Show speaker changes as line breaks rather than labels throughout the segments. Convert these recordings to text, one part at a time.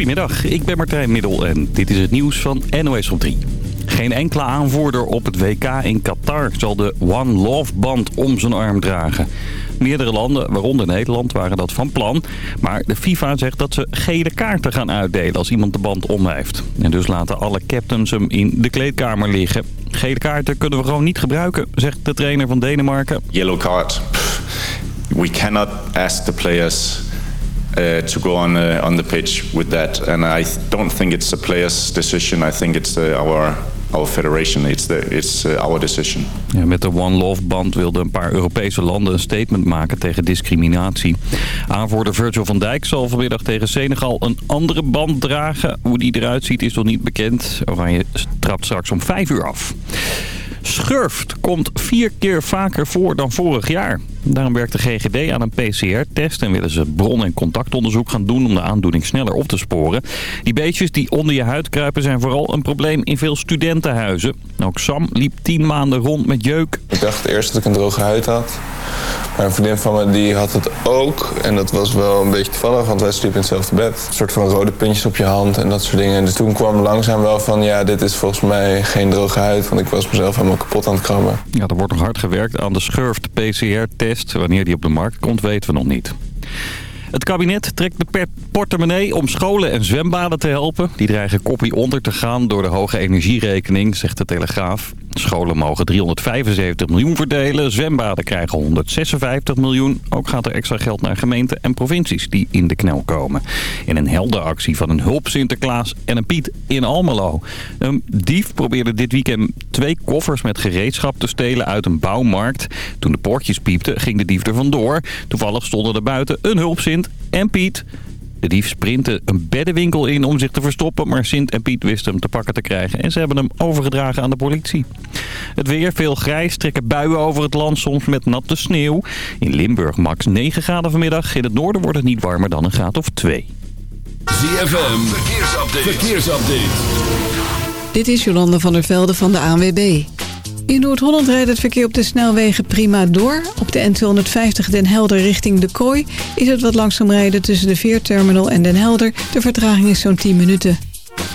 Goedemiddag, ik ben Martijn Middel en dit is het nieuws van NOS op 3. Geen enkele aanvoerder op het WK in Qatar zal de One Love band om zijn arm dragen. Meerdere landen, waaronder Nederland, waren dat van plan. Maar de FIFA zegt dat ze gele kaarten gaan uitdelen als iemand de band om heeft. En dus laten alle captains hem in de kleedkamer liggen. Gele kaarten kunnen we gewoon niet gebruiken, zegt de trainer van Denemarken.
Yellow card. We cannot ask the players uh, to go on uh, on the pitch with that. And I don't think it's the players' decision. I think it's uh, our our federation. It's the it's uh, our decision.
Ja, met de One Love band wilden een paar Europese landen een statement maken tegen discriminatie. Aanvoerder Virgil van Dijk zal vanmiddag tegen Senegal een andere band dragen. Hoe die eruit ziet is nog niet bekend. Oranje trapt straks om 5 uur af. Schurft komt vier keer vaker voor dan vorig jaar. Daarom werkt de GGD aan een PCR-test en willen ze bron- en contactonderzoek gaan doen om de aandoening sneller op te sporen. Die beetjes die onder je huid kruipen zijn vooral een probleem in veel studentenhuizen. Ook Sam liep tien maanden rond met jeuk.
Ik dacht eerst dat ik een droge huid had. Maar een vriendin van me die had het ook. En dat was wel een beetje toevallig, want wij sliepen in hetzelfde bed. Een soort van rode puntjes op je hand en dat soort dingen. En dus toen kwam langzaam wel van, ja, dit is volgens mij geen droge huid. Want ik was mezelf helemaal kapot aan het krabben.
Ja, er wordt nog hard gewerkt aan de Schurft PCR-test. Wanneer die op de markt komt, weten we nog niet. Het kabinet trekt de portemonnee om scholen en zwembaden te helpen. Die dreigen koppie onder te gaan door de hoge energierekening, zegt de Telegraaf. Scholen mogen 375 miljoen verdelen. Zwembaden krijgen 156 miljoen. Ook gaat er extra geld naar gemeenten en provincies die in de knel komen. In een heldenactie van een hulp Sinterklaas en een Piet in Almelo. Een dief probeerde dit weekend twee koffers met gereedschap te stelen uit een bouwmarkt. Toen de poortjes piepten ging de dief er vandoor. Toevallig stonden er buiten een hulpsint en Piet... De dief sprintte een beddenwinkel in om zich te verstoppen, maar Sint en Piet wisten hem te pakken te krijgen en ze hebben hem overgedragen aan de politie. Het weer, veel grijs, trekken buien over het land, soms met natte sneeuw. In Limburg max 9 graden vanmiddag, in het noorden wordt het niet warmer dan een graad of 2.
ZFM, verkeersupdate. verkeersupdate.
Dit is Jolande van der Velde van de ANWB. In Noord-Holland rijdt het verkeer op de snelwegen prima door. Op de N250 Den Helder richting De Kooi is het wat langzaam rijden tussen de Veerterminal en Den Helder. De vertraging is zo'n 10 minuten.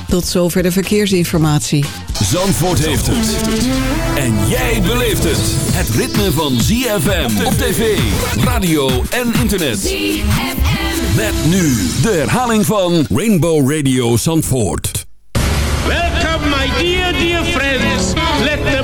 Tot zover de verkeersinformatie.
Zandvoort heeft het. En jij beleeft het. Het ritme van ZFM op tv, radio en internet. ZFM. Met nu de herhaling van Rainbow Radio Zandvoort.
Welcome my dear, dear friends. Let the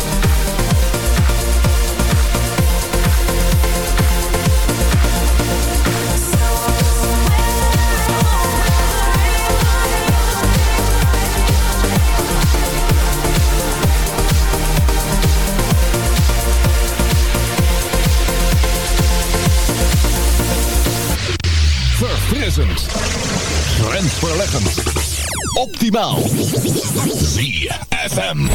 Optimaal. ZFM.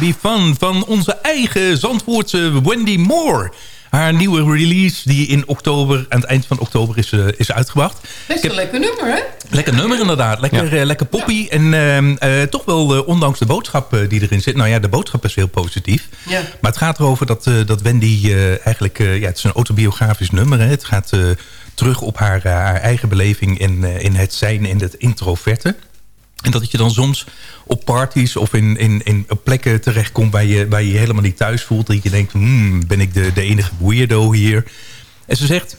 Be fun
van onze eigen Zandvoortse Wendy Moore. Haar nieuwe release die in oktober, aan het eind van oktober is, uh, is uitgebracht.
Best een lekker nummer, hè?
Lekker nummer inderdaad. Lekker, ja. uh, lekker poppy. En uh, toch wel, ondanks de boodschap die erin zit... Nou ja, de boodschap is heel positief.
Ja.
Maar het gaat erover dat, dat Wendy eigenlijk... ja, het is een autobiografisch nummer. Hè. Het gaat terug op haar, haar eigen beleving in, in het zijn in het introverte. En dat je dan soms op parties of in, in, in plekken terechtkomt... Waar je, waar je helemaal niet thuis voelt. Dat je denkt, hmm, ben ik de, de enige weirdo hier? En ze zegt,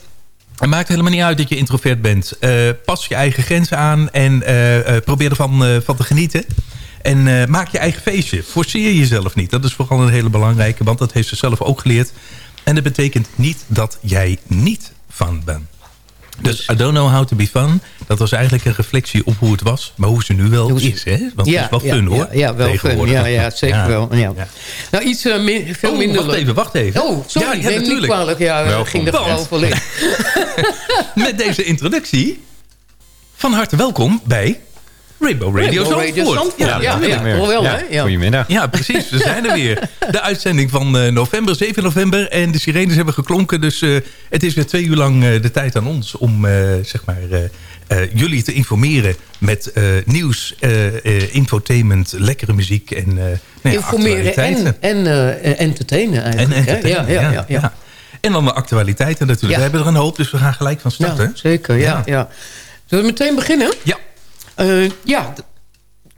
het maakt helemaal niet uit dat je introvert bent. Uh, pas je eigen grenzen aan en uh, uh, probeer ervan van te genieten. En maak je eigen feestje. Forceer jezelf niet. Dat is vooral een hele belangrijke, want dat heeft ze zelf ook geleerd. En dat betekent niet dat jij niet van bent. Dus I don't know how to be fun. Dat was eigenlijk een reflectie op hoe het was. Maar hoe ze nu wel
ze-
is. Hè? Want
ja,
het is wel
ja,
fun hoor.
Ja, ja wel fun. Ja, ja zeker
Ja.
wel. Ja.
Ja.
Nou, iets eh, mi- veel
Oh,
minder
wacht even, wacht even.
Oh, sorry,
Ja, ja,
neem niet
natuurlijk.
kwalijk. Ja,
Welkom.
ging er gewoon voor liggen.
Met deze introductie. Van harte welkom bij Rainbow Radio
Rainbow Radio
Zandvoort.
Ja, ja, ja. Wel, hè? Ja.
Goedemiddag.
Ja, precies. We zijn er weer. De uitzending van eh, november, 7 november. En de sirenes hebben geklonken. Dus eh, het is weer twee uur lang eh, de tijd aan ons om eh, zeg maar, eh, eh, jullie te informeren met eh, nieuws, eh, eh, infotainment, lekkere muziek en eh, nou ja,
Informeren en, en eh, entertainen
En
eigenlijk. hè?
entertainen,
ja, ja, ja, ja.
En dan de actualiteiten natuurlijk.
Ja.
We hebben er een hoop, dus we gaan gelijk van starten.
Ja, zeker, ja, ja. Zullen we meteen beginnen?
Ja.
Eh, ja,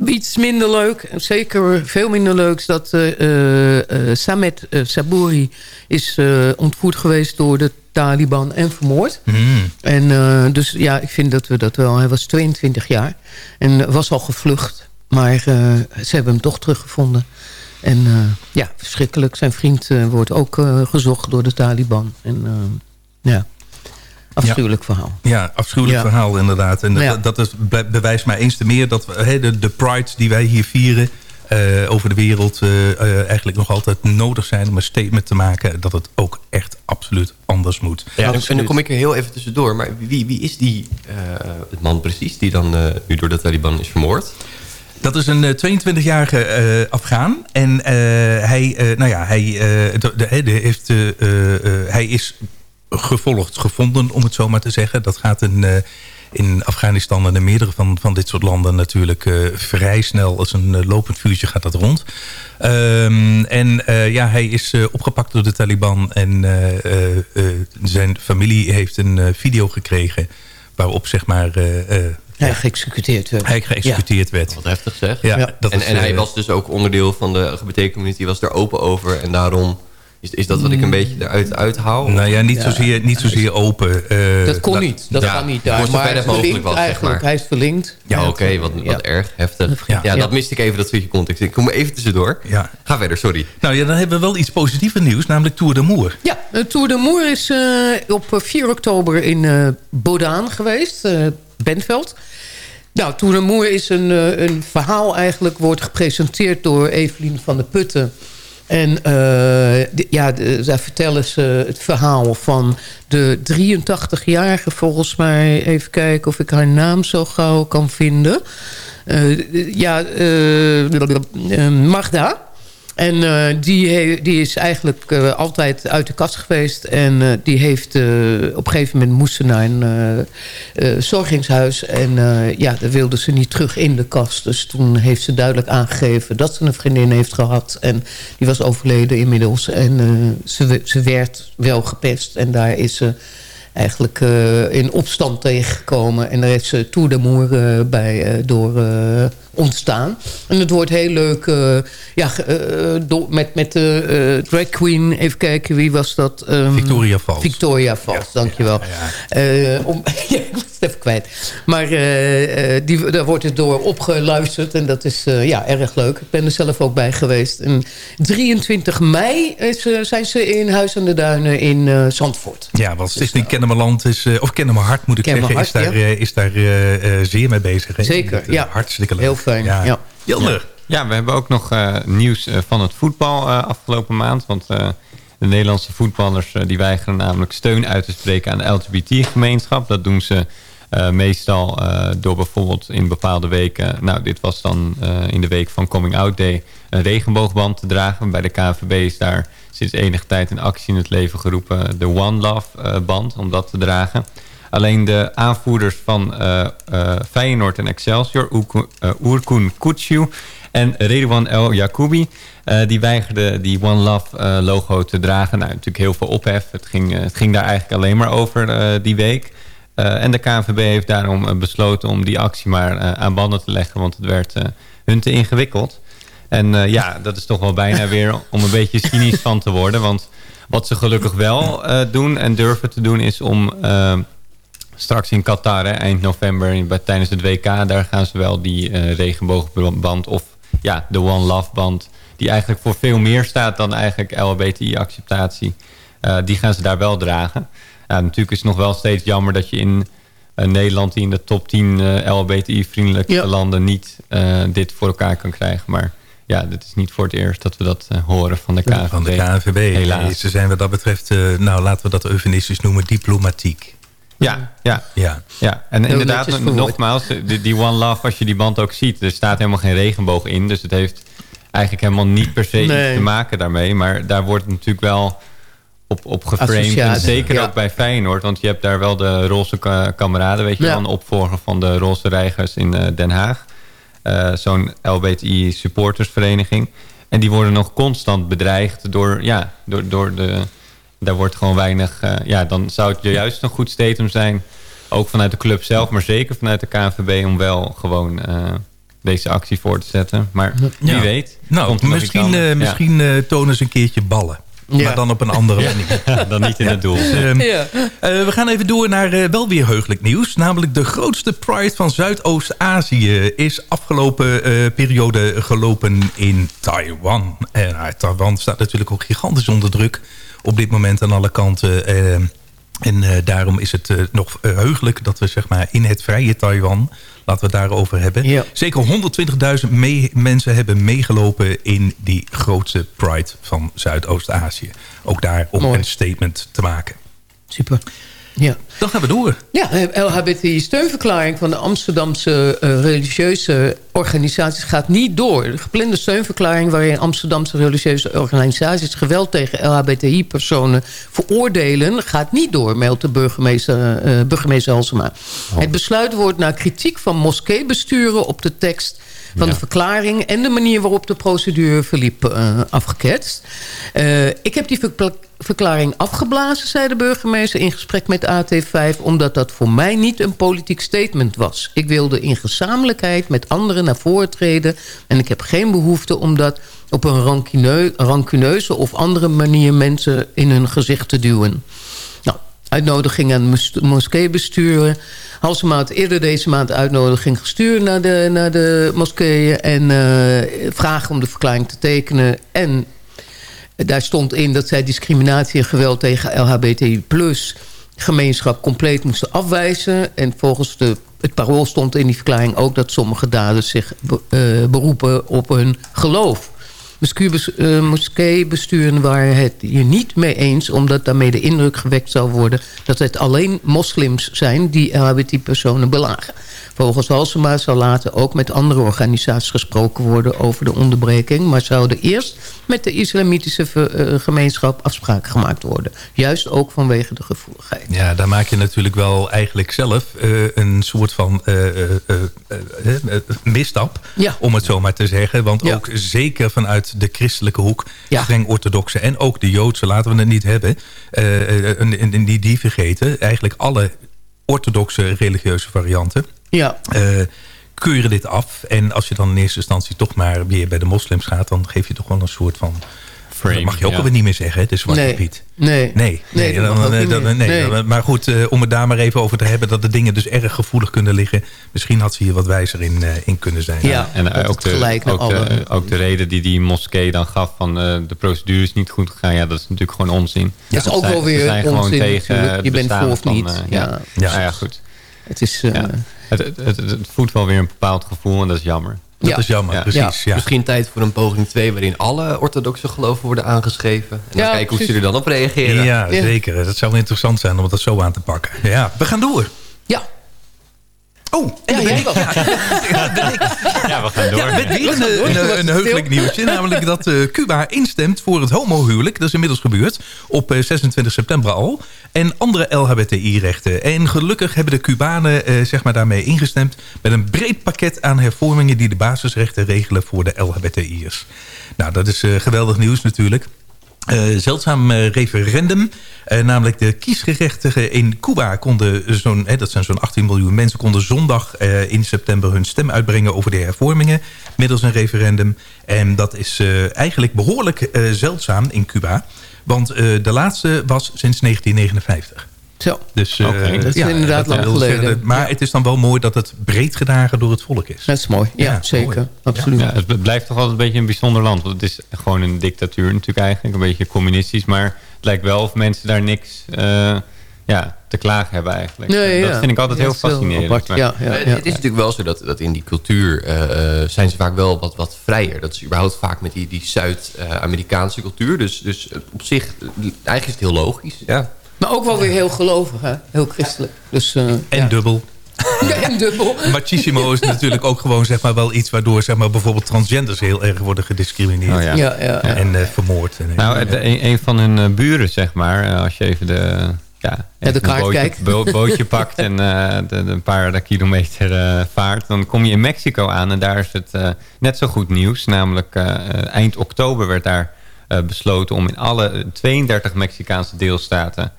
iets minder leuk. Zeker veel minder leuk is dat eh, eh, Samet Sabouri is ontvoerd geweest door de Taliban en vermoord.
Hmm.
En dus ja, ik vind dat we dat wel... Hij was 22 jaar en was al gevlucht. Maar ze hebben hem toch teruggevonden. En ja, verschrikkelijk. Zijn vriend wordt ook gezocht door de Taliban. En ja, afschuwelijk verhaal.
Ja, afschuwelijk
Ja.
verhaal inderdaad. En
Ja.
dat, dat is, be- bewijst mij eens te meer dat we, hè, de, de prides die wij hier vieren... eh, over de wereld eh, eh, eigenlijk nog altijd nodig zijn om een statement te maken... dat het ook echt absoluut anders moet.
Ja, en, en dan kom ik er heel even tussendoor. Maar wie, wie is die uh, het man precies die dan uh, nu door de Taliban is vermoord?
Dat is een 22-jarige uh, Afghaan. En uh, hij, nou ja, hij, de, de, de heeft, hij is gevolgd gevonden, om het zo maar te zeggen. Dat gaat in, in Afghanistan en in meerdere van, van dit soort landen natuurlijk vrij snel. Als een lopend vuurtje gaat dat rond. Um, en ja, hij is opgepakt door de Taliban. En zijn familie heeft een video gekregen waarop zeg maar...
Hij geëxecuteerd werd.
Hij geëxecuteerd ja. werd.
Wat heftig zeg.
Ja,
ja.
Dat
en, en hij was dus ook onderdeel van de LGBT-community, was er open over. En daarom is, is dat wat ik een beetje eruit uithaal?
Nou ja, niet zozeer, niet zozeer open. Uh,
dat kon niet. Dat kan niet daar.
Maar hij is mogelijk was,
eigenlijk.
Zeg maar.
Hij is verlinkt.
Ja, oké. Okay, wat, wat erg heftig. Ja. ja, dat miste ik even, dat stukje context. Ik kom even tussendoor.
Ja.
Ga verder, sorry.
Nou ja, dan hebben we wel iets positiever nieuws, namelijk Tour de Moer.
Ja, de Tour de Moer is uh, op 4 oktober in uh, Bodaan geweest. Uh, Bentveld. Nou, Tour de Moer is een, uh, een verhaal eigenlijk... wordt gepresenteerd door Evelien van der Putten. En uh, ja, zij vertellen ze het verhaal van de 83-jarige... volgens mij, even kijken of ik haar naam zo gauw kan vinden. Uh, ja, Magda... En uh, die, die is eigenlijk uh, altijd uit de kast geweest. En uh, die heeft op een gegeven moment moest ze naar een zorgingshuis. En ja, daar wilde ze niet terug in de kast. Dus toen heeft ze duidelijk aangegeven dat ze een vriendin heeft gehad. En die was overleden inmiddels. En ze, ze werd wel gepest. En daar is ze eigenlijk in opstand tegengekomen. En daar heeft ze Tour uh, bij door ontstaan. En het wordt heel leuk ja, door, met, met de drag queen. Even kijken, wie was dat?
Um, Victoria Falls.
Victoria Falls, ja, dankjewel. Ja, ja. om, ja, ik was het even kwijt. Maar die, daar wordt het door opgeluisterd. En dat is ja, erg leuk. Ik ben er zelf ook bij geweest. En 23 mei is, zijn ze in Huis aan de Duinen in Zandvoort.
Ja, want Stichting dus, Kennemerland is, uh, of Kennemerhart moet ik zeggen, is daar, uh, is daar uh, zeer mee bezig.
Zeker, ja.
Hartstikke leuk.
Heel fijn, ja. ja.
Jelmer.
Ja, we hebben ook nog nieuws van het voetbal afgelopen maand. Want de Nederlandse voetballers die weigeren namelijk steun uit te spreken aan de LGBT-gemeenschap. Dat doen ze
Uh, meestal uh, door bijvoorbeeld in bepaalde weken... nou, dit was dan uh, in de week van Coming Out Day... een regenboogband te dragen. Bij de KNVB is daar sinds enige tijd een actie in het leven geroepen... de One Love band, om dat te dragen. Alleen de aanvoerders van Feyenoord en Excelsior... Oerkun Kutsu en Redouan El Yacoubi... die weigerden die One Love logo te dragen. Nou, natuurlijk heel veel ophef. Het ging, het ging daar eigenlijk alleen maar over die week... En de KNVB heeft daarom besloten om die actie maar aan banden te leggen. Want het werd hun te ingewikkeld. En ja, dat is toch wel bijna weer om een beetje cynisch van te worden. Want wat ze gelukkig wel doen en durven te doen is om straks in Qatar, hè, eind november bij, tijdens het WK... daar gaan ze wel die regenboogband of ja, de One Love band... die eigenlijk voor veel meer staat dan eigenlijk LHBTI-acceptatie... die gaan ze daar wel dragen natuurlijk is het nog wel steeds jammer dat je in uh, Nederland... die in de top 10 uh, LBTI-vriendelijke landen niet dit voor elkaar kan krijgen. Maar ja, dit is niet voor het eerst dat we dat horen van de KNVB.
Van de KNVB, helaas. Ze zijn wat dat betreft, nou laten we dat eufemistisch noemen, diplomatiek.
Ja, ja, ja. ja. En inderdaad, nogmaals, die, die One Love, als je die band ook ziet... er staat helemaal geen regenboog in. Dus het heeft eigenlijk helemaal niet per se nee. iets te maken daarmee. Maar daar wordt natuurlijk wel op, op geframed. En zeker ook bij Feyenoord. Want je hebt daar wel de roze kameraden. Weet je ja. wel, opvolger van de roze reigers in uh, Den Haag. Uh, Zo'n LBTI supportersvereniging. En die worden nog constant bedreigd door, ja, door, door de... Daar wordt gewoon weinig... Uh, ja, dan zou het juist een goed statement zijn. Ook vanuit de club zelf, maar zeker vanuit de KNVB... om wel gewoon deze actie voor te zetten. Maar wie weet.
Nou, misschien, misschien tonen ze een keertje ballen. Maar dan op een andere manier.
dan niet in het doel.
Um, ja. uh, we gaan even door naar uh, wel weer heugelijk nieuws. Namelijk de grootste Pride van Zuidoost-Azië... is afgelopen uh, periode gelopen in Taiwan. En Taiwan staat natuurlijk ook gigantisch onder druk... op dit moment aan alle kanten... En uh, daarom is het uh, nog heugelijk dat we zeg maar, in het vrije Taiwan... laten we het daarover hebben. Ja. Zeker 120.000 mensen hebben meegelopen... in die grootste Pride van Zuidoost-Azië. Ook daar om Mooi. een statement te maken.
Super. Ja.
Dan gaan we door.
Ja, LHBTI-steunverklaring van de Amsterdamse uh, religieuze organisaties gaat niet door. De geplande steunverklaring waarin Amsterdamse religieuze organisaties... geweld tegen LHBTI-personen veroordelen, gaat niet door... meldt de burgemeester, uh, burgemeester Halsema. Oh. Het besluit wordt na kritiek van moskeebesturen op de tekst van ja. de verklaring... en de manier waarop de procedure verliep uh, afgeketst. Uh, ik heb die verklaring afgeblazen, zei de burgemeester... in gesprek met AT5, omdat dat voor mij niet een politiek statement was. Ik wilde in gezamenlijkheid met anderen naar voren treden... en ik heb geen behoefte om dat op een rancuneu rancuneuze of andere manier... mensen in hun gezicht te duwen uitnodiging aan moskeebesturen. Halsema had eerder deze maand uitnodiging gestuurd naar de, naar de moskeeën... en uh, vragen om de verklaring te tekenen. En daar stond in dat zij discriminatie en geweld tegen LHBTI plus gemeenschap compleet moesten afwijzen. En volgens de, het parool stond in die verklaring ook... dat sommige daders zich be, uh, beroepen op hun geloof uh, moskeebesturen waren het hier niet mee eens... omdat daarmee de indruk gewekt zou worden... dat het alleen moslims zijn die LHBT-personen belagen. Volgens Halsema zal later ook met andere organisaties gesproken worden... over de onderbreking... maar zouden eerst met de islamitische uh, gemeenschap afspraken gemaakt worden. Juist ook vanwege de gevoeligheid.
Ja, daar maak je natuurlijk wel eigenlijk zelf uh, een soort van misstap... Ja. om het zo maar te zeggen. Want ja. ook zeker vanuit de christelijke hoek, ja. streng orthodoxe en ook de Joodse, laten we het niet hebben, uh, die, die vergeten. Eigenlijk alle orthodoxe religieuze varianten. Ja. Uh, keuren dit af. En als je dan in eerste instantie toch maar weer bij de moslims gaat... dan geef je toch wel een soort van Frame, dat mag je ook ja. alweer niet meer zeggen, de Zwarte
nee.
Piet.
Nee.
Nee, nee, nee, dan, dan, dan, nee. nee. Maar goed, uh, om het daar maar even over te hebben... dat de dingen dus erg gevoelig kunnen liggen. Misschien had ze hier wat wijzer in, uh, in kunnen zijn.
Ja, en uh, ook, de, ook, de, ook de reden die die moskee dan gaf... van de procedure is niet goed gegaan. Ja, dat is natuurlijk gewoon onzin.
Dat is ook wel weer zijn onzin. Gewoon tegen je bent voor of niet.
Van, ja. Ja. ja. ja, goed.
Het is...
Het, het, het, het voedt wel weer een bepaald gevoel en dat is jammer.
Dat ja. is jammer, ja. precies. Ja.
Misschien tijd voor een poging 2... waarin alle orthodoxe geloven worden aangeschreven. En dan kijken hoe ze er dan op reageren.
Ja, zeker. Dat zou wel interessant zijn om dat zo aan te pakken. Ja, we gaan door.
Ja.
Oh, en
Ja,
ben ik. Ja, ben ik.
Ja, we gaan door.
Ja, met weer een, een, heugelijk nieuwtje. Namelijk dat eh, Cuba instemt voor het homohuwelijk. Dat is inmiddels gebeurd. Op eh, 26 september al. En andere LHBTI-rechten. En gelukkig hebben de Cubanen eh, zeg maar daarmee ingestemd... met een breed pakket aan hervormingen... die de basisrechten regelen voor de LHBTI'ers. Nou, dat is eh, geweldig nieuws natuurlijk. Eh, zeldzaam eh, referendum. Eh, namelijk de kiesgerechtigen in Cuba konden zo'n, dat zijn zo'n 18 miljoen mensen, konden zondag in september hun stem uitbrengen over de hervormingen middels een referendum. En dat is eigenlijk behoorlijk eh, zeldzaam in Cuba. Want de laatste was sinds 1959.
Zo.
Dus, eh.
Dat is inderdaad lang geleden.
zeggen, maar het is dan wel mooi dat het breed gedragen door het volk is.
Dat is mooi. Ja,
Ja,
zeker.
mooi.
Absoluut.
Ja, het blijft toch altijd een beetje een bijzonder land. Want het is gewoon een dictatuur natuurlijk eigenlijk. Een beetje communistisch. Maar het lijkt wel of mensen daar niks eh, ja, te klagen hebben eigenlijk.
Nee,
dat
ja.
vind ik altijd
Ja,
heel fascinerend.
apart,
Maar-
ja, ja, ja.
Het is natuurlijk wel zo dat, dat in die cultuur eh, zijn ze vaak wel wat, wat vrijer. Dat is überhaupt vaak met die, die Zuid-Amerikaanse cultuur. Dus, dus op zich, eigenlijk is het heel logisch. Ja.
Maar ook wel weer heel gelovig, hè? Heel christelijk. Dus, eh,
En
ja.
dubbel.
Ja, en dubbel.
Machismo is natuurlijk ook gewoon zeg maar, wel iets... waardoor zeg maar, bijvoorbeeld transgenders heel erg worden gediscrimineerd.
Oh, ja.
Ja, ja.
En eh, vermoord. En,
Nou, een, een van hun eh, buren, zeg maar, als je even de, ja,
kaart
een bootje,
kijkt.
bo- bootje pakt en eh, de, de een paar kilometer eh, vaart, dan kom je in Mexico aan en daar is het eh, net zo goed nieuws. Namelijk eind oktober werd daar eh, besloten om in alle 32 Mexicaanse deelstaten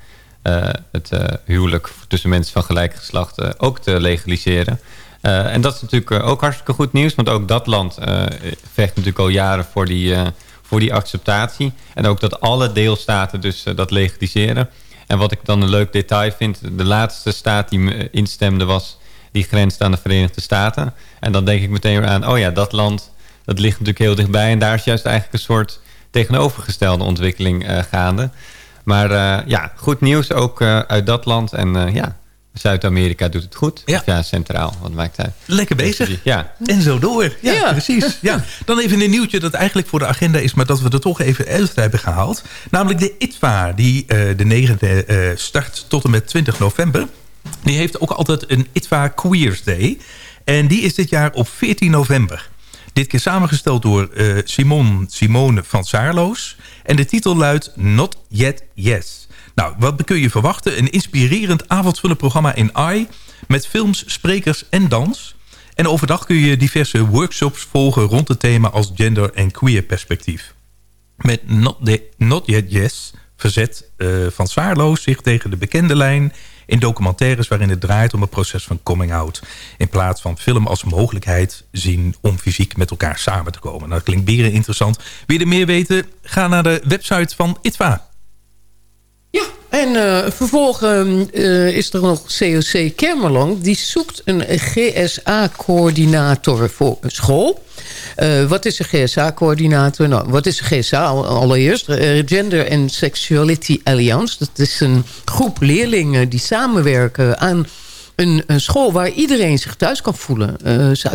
het eh, huwelijk tussen mensen van gelijk geslacht eh, ook te legaliseren. Eh, en dat is natuurlijk eh, ook hartstikke goed nieuws, want ook dat land eh, vecht natuurlijk al jaren voor die, eh, voor die acceptatie. En ook dat alle deelstaten dus eh, dat legaliseren. En wat ik dan een leuk detail vind, de laatste staat die instemde was, die grenst aan de Verenigde Staten. En dan denk ik meteen aan, oh ja, dat land, dat ligt natuurlijk heel dichtbij. En daar is juist eigenlijk een soort tegenovergestelde ontwikkeling eh, gaande. Maar eh, ja, goed nieuws ook eh, uit dat land. En eh, ja, Zuid-Amerika doet het goed.
Ja.
Centraal, wat maakt het uit.
Lekker bezig.
Ja,
En zo door. Ja,
Ja.
precies. Ja. Dan even een nieuwtje dat eigenlijk voor de agenda is... maar dat we er toch even uit hebben gehaald. Namelijk de ITVA, die eh, de negende eh, start tot en met 20 november. Die heeft ook altijd een ITVA Queers Day. En die is dit jaar op 14 november. Dit keer samengesteld door eh, Simon Simone van Saarloos. En de titel luidt Not Yet Yes. Nou, wat kun je verwachten? Een inspirerend avondvullend programma in AI... met films, sprekers en dans... En overdag kun je diverse workshops volgen rond het thema als gender en queer perspectief. Met Not, the, Not Yet Yes verzet eh, van Zwaarloos zich tegen de bekende lijn in documentaires waarin het draait om het proces van coming out. In plaats van film als mogelijkheid zien om fysiek met elkaar samen te komen. Nou, dat klinkt beren interessant. Wil je er meer weten? Ga naar de website van ITVA.
Ja, en eh vervolgens eh, is er nog COC Kermeland. Die zoekt een GSA-coördinator voor een school. Eh, wat is een GSA-coördinator? Nou, wat is een GSA al- allereerst? Gender and Sexuality Alliance. Dat is een groep leerlingen die samenwerken aan een, een school waar iedereen zich thuis kan voelen. Ze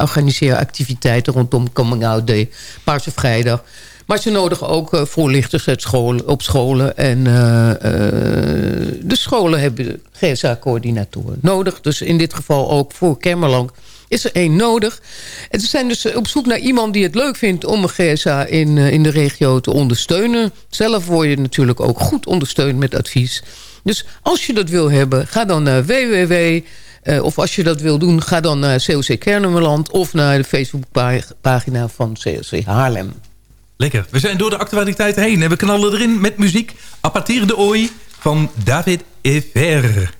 organiseren activiteiten rondom Coming Out Day, Paarse Vrijdag. Maar ze nodigen ook eh, voorlichters op scholen. En eh, eh, de scholen hebben GSA-coördinatoren nodig. Dus in dit geval ook voor Kemmerland is er één nodig. En ze zijn dus op zoek naar iemand die het leuk vindt... om een GSA in, in de regio te ondersteunen. Zelf word je natuurlijk ook goed ondersteund met advies. Dus als je dat wil hebben, ga dan naar www... of als je dat wil doen, ga dan naar COC Kernemerland... of naar de Facebookpagina van COC Haarlem.
Lekker. We zijn door de actualiteiten heen en we knallen erin met muziek. A de hoy van David Ever.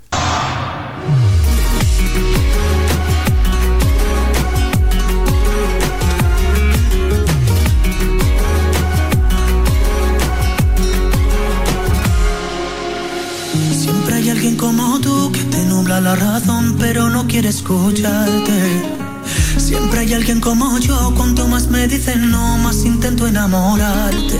Siempre hay alguien como tú que te nubla la razón pero no quiere escucharte. Siempre hay alguien como yo, cuanto más me dicen no, más intento enamorarte.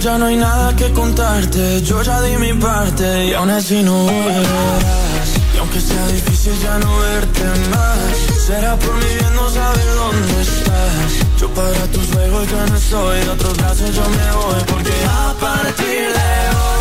ya no hay nada que contarte. Yo ya di mi parte y aún así no volverás. Y aunque sea difícil ya no verte más, será por mi bien no saber dónde estás. Yo para tus juegos ya no estoy, de otros brazos yo me voy porque a partir de hoy.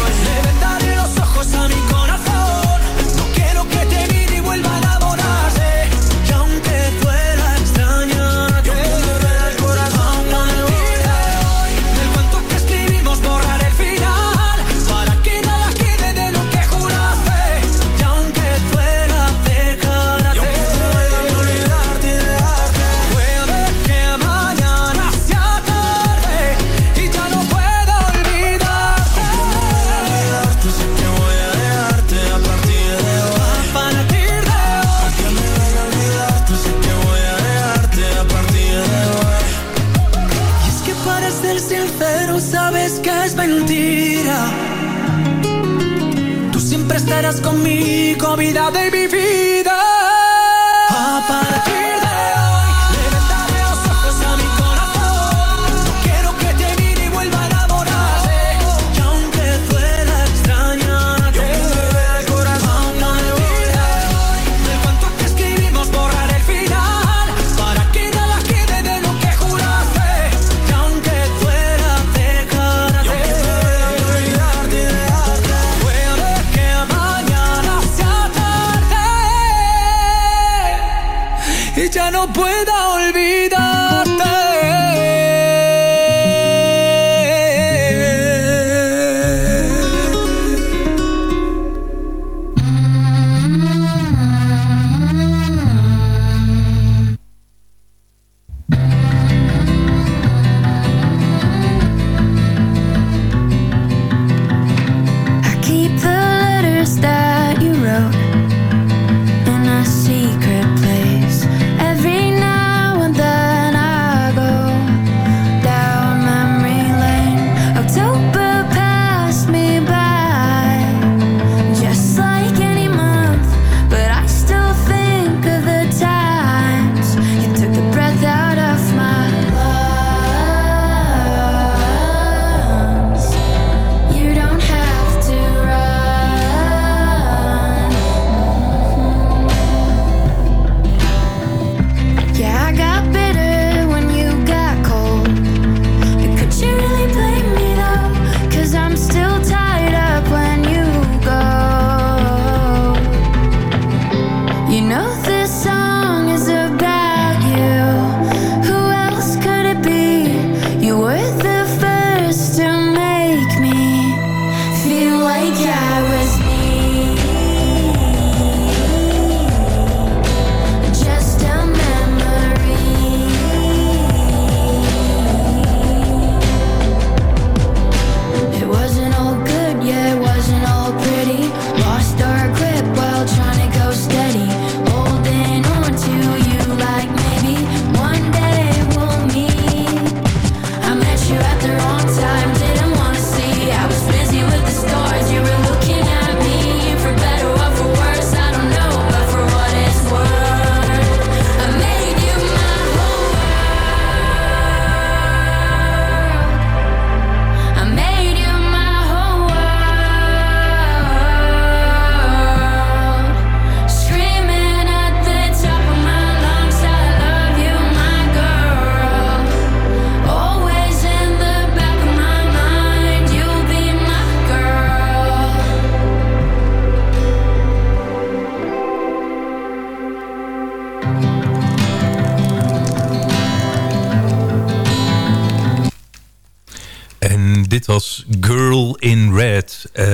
dit was Girl in Red uh,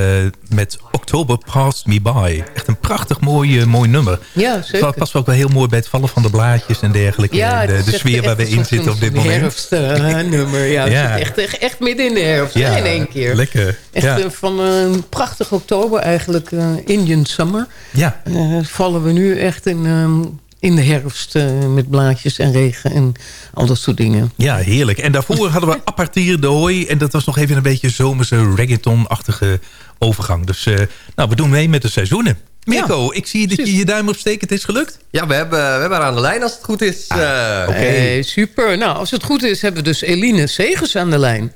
met October Passed Me By. Echt een prachtig mooi, mooi nummer.
Ja, zeker.
Het past ook wel heel mooi bij het vallen van de blaadjes en dergelijke.
Ja,
en de, de sfeer waar we in zitten op dit moment.
Herfst, uh, nummer,
ja.
ja. Echt, echt midden in de herfst
ja,
in één keer.
Lekker.
Echt eh, van een prachtig oktober eigenlijk, Indian Summer.
Ja.
vallen we nu echt in... Ehm, in de herfst eh, met blaadjes en regen en al dat soort dingen.
Ja, heerlijk. En daarvoor hadden we Apartier de Hooi. En dat was nog even een beetje zomerse reggaeton-achtige overgang. Dus eh, nou, we doen mee met de seizoenen. Mirko, ik zie dat je je duim opsteekt. Het is gelukt.
Ja, we hebben, we hebben haar aan de lijn als het goed is.
Ah,
eh.
Oké, super. Nou, als het goed is hebben we dus Eline Segers aan de lijn.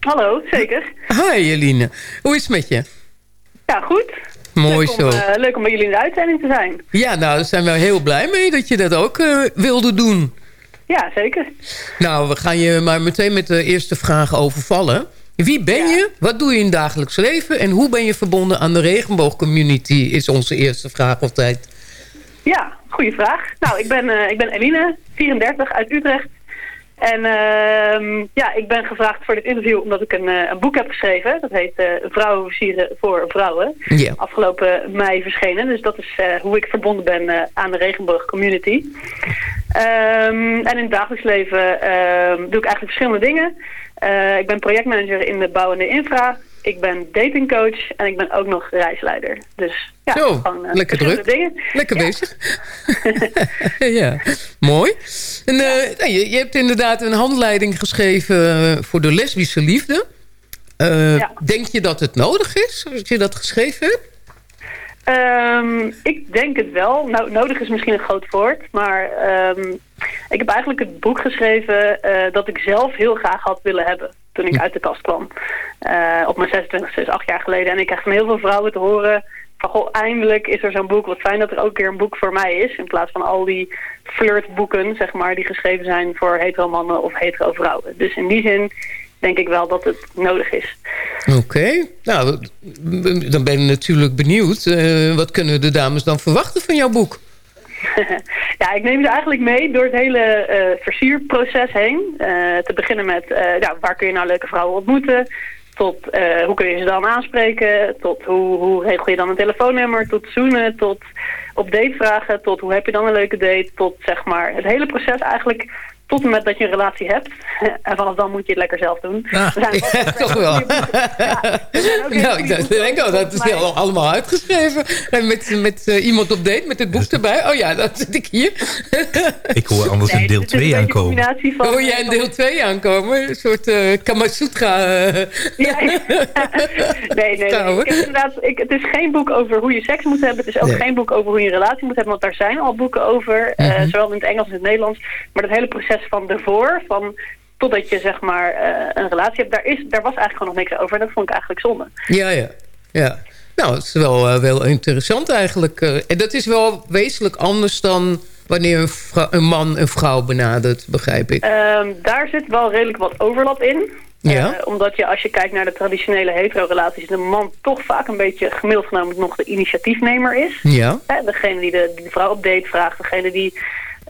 Hallo, zeker.
Hi Eline. Hoe is het met je?
Ja, goed.
Mooi
leuk
zo.
Om, uh, leuk om bij jullie in de uitzending te zijn.
Ja, nou, daar zijn we heel blij mee dat je dat ook uh, wilde doen.
Ja, zeker.
Nou, we gaan je maar meteen met de eerste vraag overvallen. Wie ben ja. je? Wat doe je in het dagelijks leven? En hoe ben je verbonden aan de regenboogcommunity? Is onze eerste vraag altijd.
Ja, goede vraag. Nou, ik ben, uh, ik ben Eline, 34, uit Utrecht. En uh, ja, ik ben gevraagd voor dit interview omdat ik een, uh, een boek heb geschreven. Dat heet uh, Vrouwen versieren voor vrouwen.
Ja.
Afgelopen mei verschenen. Dus dat is hoe ik verbonden ben aan de regenboog community. Um, en in het dagelijks leven ehm, doe ik eigenlijk verschillende dingen. ik ben projectmanager in de bouw en de infra. Ik ben datingcoach en ik ben ook nog reisleider. Dus ja,
Zo,
gewoon,
lekker druk.
Dingen.
Lekker
ja.
bezig. ja, mooi. En, uh, je, je, hebt inderdaad een handleiding geschreven voor de lesbische liefde. Uh, ja. Denk je dat het nodig is, als je dat geschreven hebt?
Um, ik denk het wel. Nou, nodig is misschien een groot woord. Maar um, ik heb eigenlijk het boek geschreven uh, dat ik zelf heel graag had willen hebben toen ik uit de kast kwam. Uh, op mijn 26, 6, 8 jaar geleden. En ik krijg van heel veel vrouwen te horen van goh, eindelijk is er zo'n boek. Wat fijn dat er ook keer een boek voor mij is. In plaats van al die flirtboeken, zeg maar, die geschreven zijn voor hetero mannen of hetero vrouwen. Dus in die zin denk ik wel dat het nodig is.
Oké, nou, dan ben ik natuurlijk benieuwd. Uh, wat kunnen de dames dan verwachten van jouw boek?
ja, ik neem ze eigenlijk mee door het hele uh, versierproces heen. Uh, te beginnen met uh, ja, waar kun je nou leuke vrouwen ontmoeten. Tot hoe kun je ze dan aanspreken. Tot hoe, hoe regel je dan een telefoonnummer. Tot zoenen. Tot op date vragen. Tot hoe heb je dan een leuke date. Tot zeg maar het hele proces eigenlijk tot en met dat je een relatie hebt. En vanaf dan moet je het lekker zelf doen.
Ah, we zijn ja, toch wel. Ja, nou, ik denk al, dat is mij... allemaal uitgeschreven. En met, met uh, iemand op date, met het boek erbij. Oh ja, dat zit ik hier.
ik hoor anders nee, een deel 2 aankomen.
Van,
hoor jij een deel 2 aankomen? Een soort uh, Kamasutra. Uh,
ja, nee, nee. nee. Ik inderdaad, ik, het is geen boek over hoe je seks moet hebben. Het is ook nee. geen boek over hoe je een relatie moet hebben. Want daar zijn al boeken over. -hmm. zowel in het Engels als in het Nederlands. Maar dat hele proces van ervoor, van totdat je zeg maar uh, een relatie hebt, daar, is, daar was eigenlijk gewoon nog niks over. En dat vond ik eigenlijk zonde.
Ja, ja. ja. Nou, het is wel, uh, wel interessant eigenlijk. Uh, en dat is wel wezenlijk anders dan wanneer een, vrouw, een man een vrouw benadert, begrijp ik.
Um, daar zit wel redelijk wat overlap in.
Ja.
Uh, omdat je als je kijkt naar de traditionele hetero-relaties... de man toch vaak een beetje gemiddeld genomen nog de initiatiefnemer is.
Ja.
Degene die de, die de vrouw op date vraagt. Degene die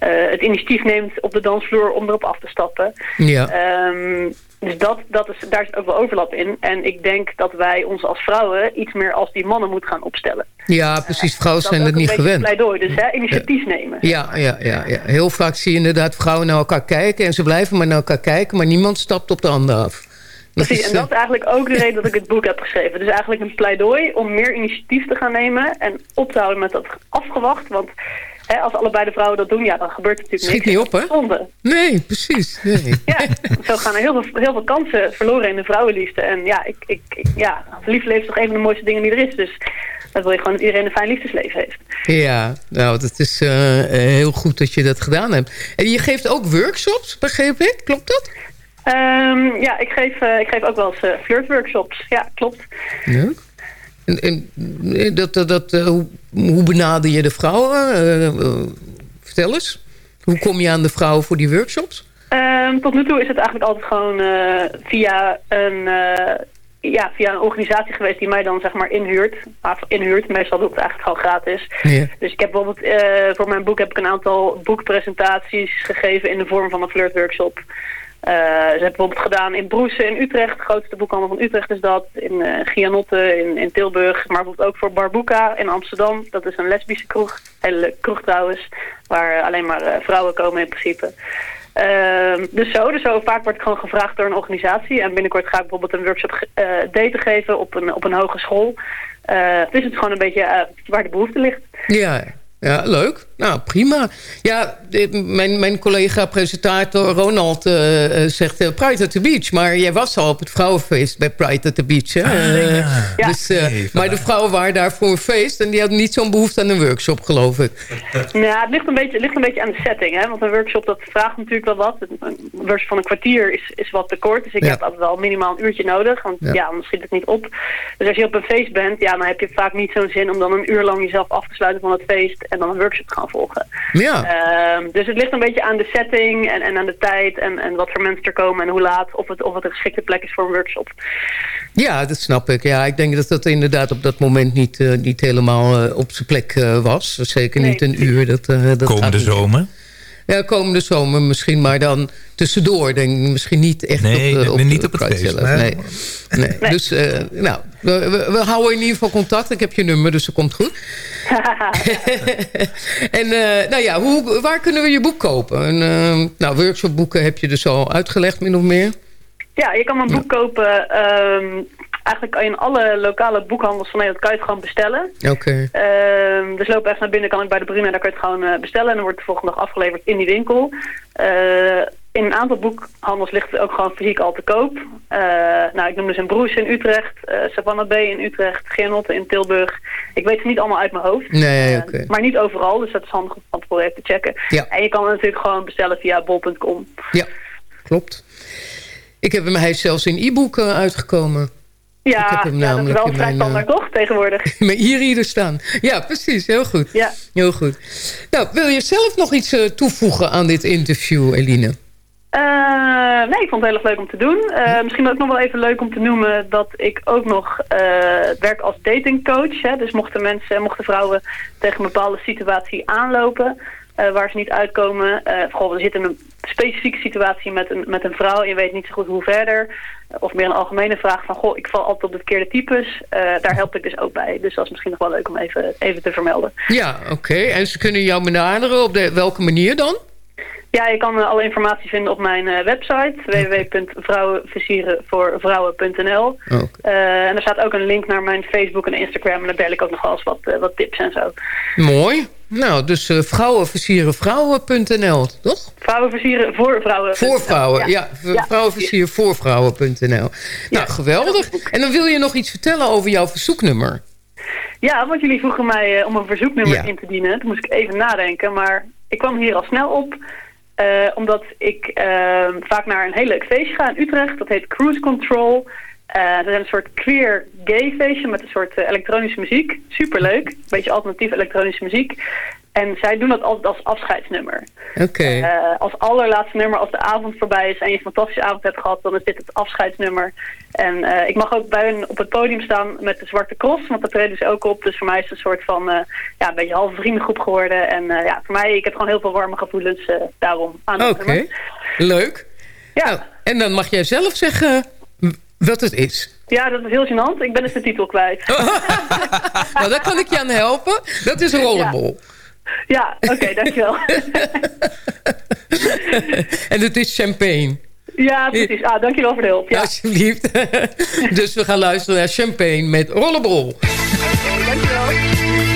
uh, het initiatief neemt op de dansvloer om erop af te stappen.
Ja.
Um, dus dat, dat is, daar zit ook wel overlap in. En ik denk dat wij ons als vrouwen iets meer als die mannen moeten gaan opstellen.
Ja, precies. Vrouwen zijn dat niet gewend.
Pleidooi, dus hè, initiatief nemen.
Ja, ja, ja, ja, heel vaak zie je inderdaad vrouwen naar elkaar kijken... en ze blijven maar naar elkaar kijken, maar niemand stapt op de ander af.
Precies, en dat is eigenlijk ook de reden dat ik het boek heb geschreven. Dus eigenlijk een pleidooi om meer initiatief te gaan nemen... en op te houden met dat afgewacht, want... He, als allebei de vrouwen dat doen, ja, dan gebeurt het natuurlijk
Schiet
niks.
niet op, hè?
Zonde.
Nee, precies. Nee.
ja, zo gaan er heel veel, heel veel kansen verloren in de vrouwenliefde. En ja, ik, ik, ja, is toch een van de mooiste dingen die er is. Dus dat wil je gewoon dat iedereen een fijn liefdesleven heeft.
Ja, nou, het is uh, heel goed dat je dat gedaan hebt. En je geeft ook workshops, begreep ik? Klopt dat?
Um, ja, ik geef, uh, ik geef ook wel eens uh, flirtworkshops. Ja, klopt.
Leuk. En, en dat, dat, dat, uh, hoe, hoe benader je de vrouwen? Uh, vertel eens. Hoe kom je aan de vrouwen voor die workshops?
Um, tot nu toe is het eigenlijk altijd gewoon uh, via, een, ja, via een organisatie geweest die mij dan zeg maar inhuurt. inhuurt. Meestal doe ik het eigenlijk gewoon gratis. Dus ik heb bijvoorbeeld voor mijn boek heb ik een aantal boekpresentaties gegeven in de vorm van een flirtworkshop. Uh, ze hebben bijvoorbeeld gedaan in Broesen in Utrecht. De grootste boekhandel van Utrecht is dat. In uh, Gianotte in, in Tilburg. Maar bijvoorbeeld ook voor Barbuka in Amsterdam. Dat is een lesbische kroeg. Hele kroeg trouwens. Waar alleen maar vrouwen komen in principe. Uh, dus zo, dus zo vaak wordt ik gewoon gevraagd door een organisatie. En binnenkort ga ik bijvoorbeeld een workshop daten geven op een, op een hogeschool. Dus het is gewoon een beetje waar de behoefte ligt.
Ja, Ja, leuk. Nou, prima. Ja, mijn, mijn collega-presentator Ronald uh, zegt uh, Pride at the Beach. Maar jij was al op het vrouwenfeest bij Pride at the Beach. Hè? Ah, ja. dus, maar de vrouwen waren daar voor een feest... en die hadden niet zo'n behoefte aan een workshop, geloof ik.
Ja, het ligt een beetje, ligt een beetje aan de setting. Hè? Want een workshop, dat vraagt natuurlijk wel wat. Een workshop van een kwartier is, is wat te kort. Dus ik heb altijd wel minimaal een uurtje nodig. Want ja. ja, anders schiet het niet op. Dus als je op een feest bent... ja, dan heb je vaak niet zo'n zin om dan een uur lang jezelf af te sluiten van het feest... en dan een workshop gaan volgen.
Ja.
Uh, dus het ligt een beetje aan de setting en, en aan de tijd en, en wat voor mensen er komen en hoe laat. Of het, of het een geschikte plek is voor een workshop.
Ja, dat snap ik. Ja, ik denk dat dat inderdaad op dat moment niet, uh, niet helemaal uh, op zijn plek uh, was. Zeker niet een uur. Dat, dat
Komende zomer?
Ja, komende zomer misschien, maar dan tussendoor. Denk ik, misschien niet echt
nee,
op,
de, op, niet op het feest.
Zelf. Nee. Nee. nee. Dus uh, nou, we, we, we, houden in ieder geval contact. Ik heb je nummer, dus dat komt goed. en uh, nou ja, hoe, waar kunnen we je boek kopen? En, uh, nou, workshopboeken heb je dus al uitgelegd, min of meer.
Ja, je kan mijn boek kopen... Um, eigenlijk kan je in alle lokale boekhandels van Nederland kan je het gewoon bestellen.
Oké.
Okay. Uh, dus loop even naar binnen, kan ik bij de Bruna, daar kan je het gewoon uh, bestellen. En dan wordt het de volgende dag afgeleverd in die winkel. Uh, in een aantal boekhandels ligt het ook gewoon fysiek al te koop. nou, ik noem dus een Broes in Utrecht, Savannah B in Utrecht, Genotte in Tilburg. Ik weet ze niet allemaal uit mijn hoofd.
Nee. Okay.
maar niet overal, dus dat is handig om van tevoren even te checken.
Ja.
En je kan het natuurlijk gewoon bestellen via bol.com.
Ja, klopt. Ik heb hem, hij is zelfs in e-book uitgekomen.
Ja,
ik heb hem
ja, dat is wel vrij standaard toch, tegenwoordig?
Maar hier hier staan. Ja, precies. Heel goed.
Ja.
Heel goed. Nou, wil je zelf nog iets uh, toevoegen aan dit interview, Eline?
Uh, nee, ik vond het heel erg leuk om te doen. Uh, misschien ook nog wel even leuk om te noemen dat ik ook nog werk als datingcoach. Hè? Dus mochten mensen, mochten vrouwen tegen een bepaalde situatie aanlopen... Waar ze niet uitkomen. We zitten in een specifieke situatie met een, met een vrouw je weet niet zo goed hoe verder. Of meer een algemene vraag van, goh, ik val altijd op de verkeerde types. Uh, daar help ik dus ook bij. Dus dat is misschien nog wel leuk om even, even te vermelden.
Ja, oké. En ze kunnen jou benaderen op de, welke manier dan?
Ja, je kan alle informatie vinden op mijn uh, website www.vrouwenversierenvoorvrouwen.nl
okay.
uh, En er staat ook een link naar mijn Facebook en Instagram en daar deel ik ook nog wel eens wat, wat tips en zo.
Mooi. Nou, dus uh, vrouwenversierenvrouwen.nl, toch?
Vrouwenversieren voor vrouwen.
Voor vrouwen, ja. ja. ja. Vrouwenversieren voor vrouwen.nl. Nou, ja. geweldig. En dan wil je nog iets vertellen over jouw verzoeknummer.
Ja, want jullie vroegen mij uh, om een verzoeknummer ja. in te dienen. Toen moest ik even nadenken, maar ik kwam hier al snel op. Uh, omdat ik uh, vaak naar een heel leuk feestje ga in Utrecht. Dat heet Cruise Control. Dat is een soort queer gay feestje met een soort elektronische muziek. Superleuk. Beetje alternatieve elektronische muziek. En zij doen dat altijd als afscheidsnummer.
Oké. Okay.
Uh, als allerlaatste nummer, als de avond voorbij is en je een fantastische avond hebt gehad, dan is dit het afscheidsnummer. En uh, ik mag ook bij hun op het podium staan met de Zwarte Cross, want dat treden ze ook op. Dus voor mij is het een soort van, uh, ja, een beetje halve vriendengroep geworden. En ja, voor mij, ik heb gewoon heel veel warme gevoelens daarom aan
Oké, okay. leuk.
Ja.
Nou, en dan mag jij zelf zeggen wat het is.
Ja, dat is heel gênant. Ik ben dus de titel kwijt.
nou, daar kan ik je aan helpen. Dat is rollenbol.
Ja. Ja, oké, okay, dankjewel.
en het is champagne.
Ja, precies. Ah, dankjewel voor de hulp. Ja.
Alsjeblieft. dus we gaan luisteren naar champagne met rollenbol.
Oké, okay, dankjewel.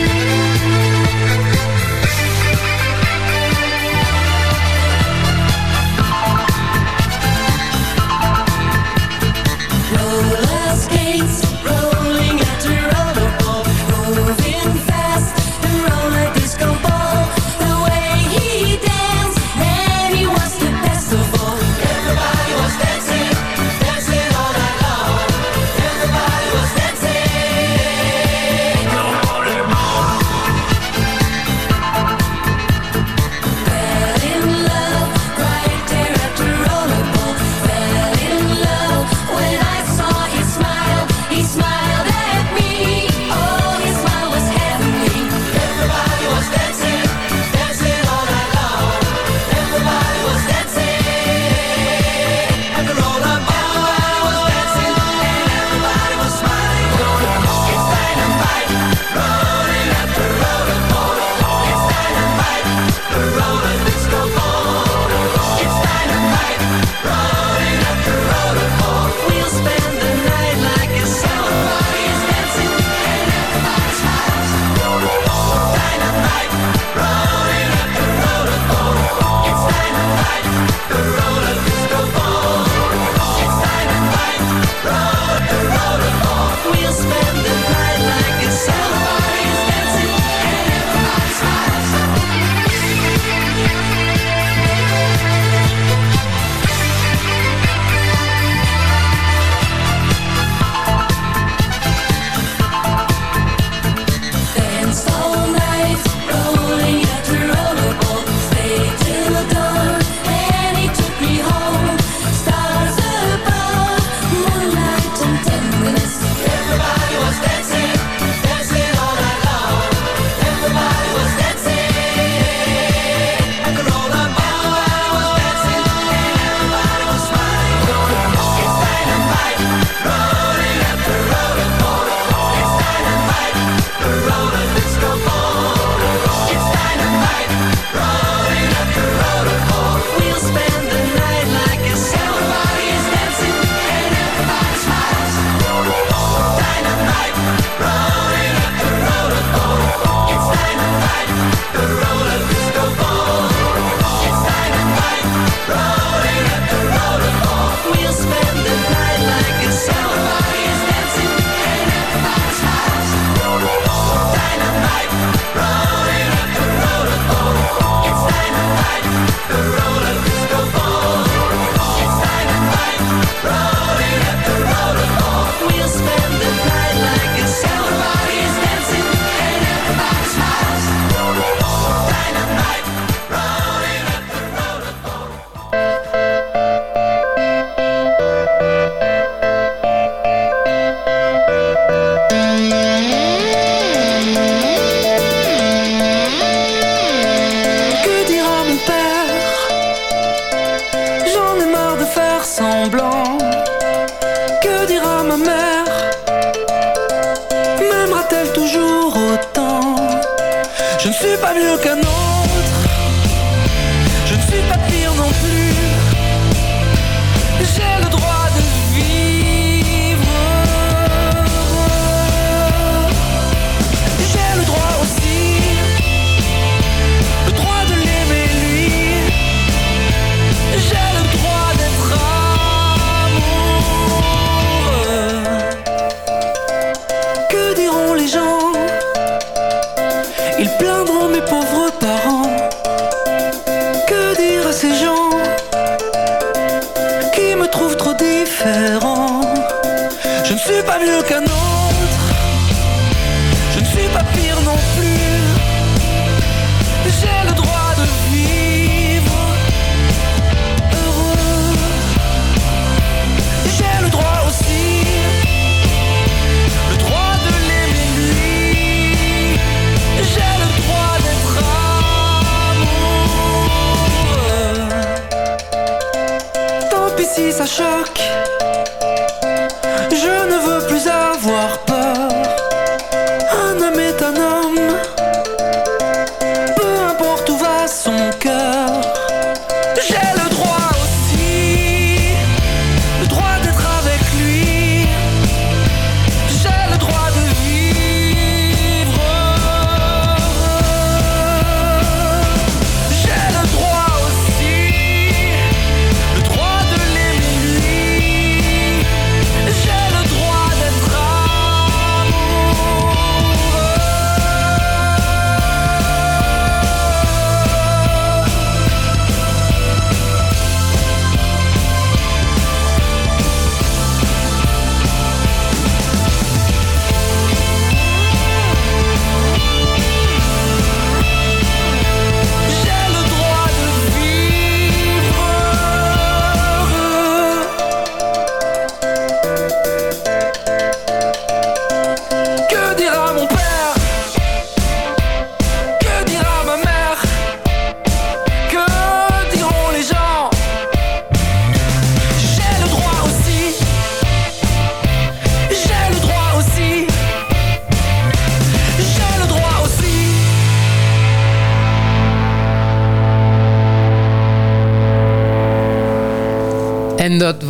Je ne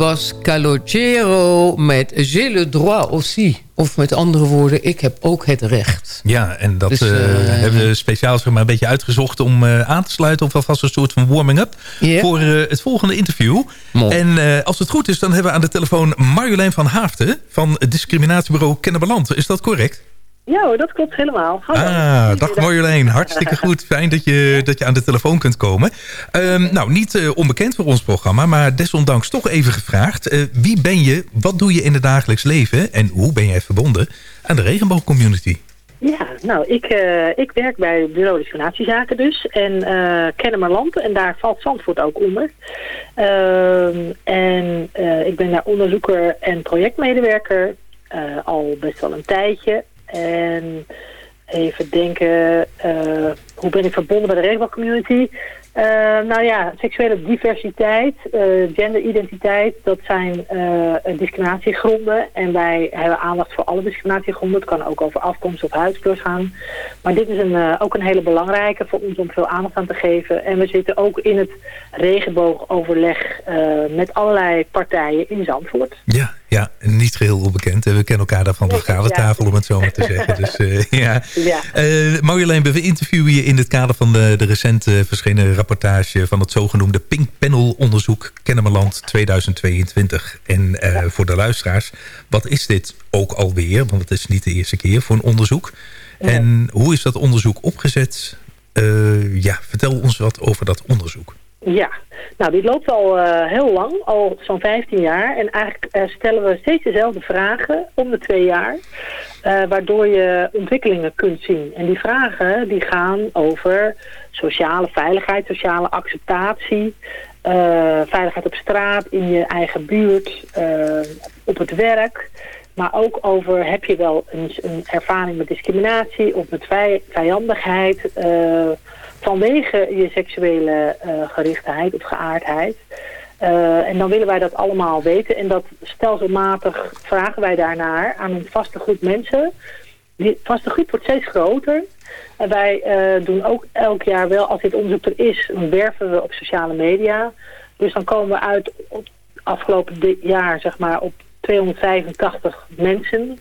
was Calogero met J'ai le droit aussi. Of met andere woorden, ik heb ook het recht.
Ja, en dat
Dus,
eh,
eh,
hebben we speciaal zeg maar, een beetje uitgezocht... om eh, aan te sluiten of alvast een soort van warming-up... Voor het volgende interview. En eh, als het goed is, dan hebben we aan de telefoon Marjolein van Haafden... van het discriminatiebureau Kennemerland. Is dat correct?
Ja dat klopt helemaal. Hallo.
Ah, dag Marjolein. Hartstikke goed. Fijn dat je, dat je aan de telefoon kunt komen. Ehm, nou, niet eh, onbekend voor ons programma, maar desondanks toch even gevraagd. Eh, wie ben je, wat doe je in het dagelijks leven... en hoe ben jij verbonden aan de regenboogcommunity?
Ja, nou, ik, eh, ik werk bij Bureau Discriminatiezaken dus. En eh Kennemerland. En daar valt Zandvoort ook onder. Ehm, en ik ben daar onderzoeker en projectmedewerker. al best wel een tijdje. En even denken, eh, hoe ben ik verbonden bij de regenboogcommunity? Eh, nou ja, seksuele diversiteit, eh, genderidentiteit, dat zijn discriminatiegronden. En wij hebben aandacht voor alle discriminatiegronden. Het kan ook over afkomst of huidskleur gaan. Maar dit is een, ook een hele belangrijke voor ons om veel aandacht aan te geven. En we zitten ook in het regenboogoverleg met allerlei partijen in Zandvoort.
Ja, ja, niet geheel onbekend. We kennen elkaar daar van de vergadertafel, om het zo maar te zeggen. Dus eh, ja.
Ja.
Eh, Marjolein, we interviewen je in het kader van de, de recent eh, verschenen rapportage... van het zogenoemde Pink Panel onderzoek Kennemerland 2022. En voor de luisteraars, wat is dit ook alweer? Want het is niet de eerste keer voor een onderzoek. En hoe is dat onderzoek opgezet? Ja, vertel ons wat over dat onderzoek.
Ja, nou die loopt al eh, heel lang, al zo'n 15 jaar. En eigenlijk eh, stellen we steeds dezelfde vragen om de twee jaar. eh, waardoor je ontwikkelingen kunt zien. En die vragen die gaan over sociale veiligheid, sociale acceptatie... veiligheid op straat, in je eigen buurt, op het werk... Maar ook over heb je wel een, een ervaring met discriminatie of met vij- vijandigheid vanwege je seksuele eh, gerichtheid of geaardheid. Eh, en dan willen wij dat allemaal weten en dat stelselmatig vragen wij daarnaar aan een vaste groep mensen die vaste groep wordt steeds groter. En wij eh, doen ook elk jaar wel, als dit onderzoek er is, werven we op sociale media. Dus dan komen we uit op afgelopen jaar zeg maar op 285 mensen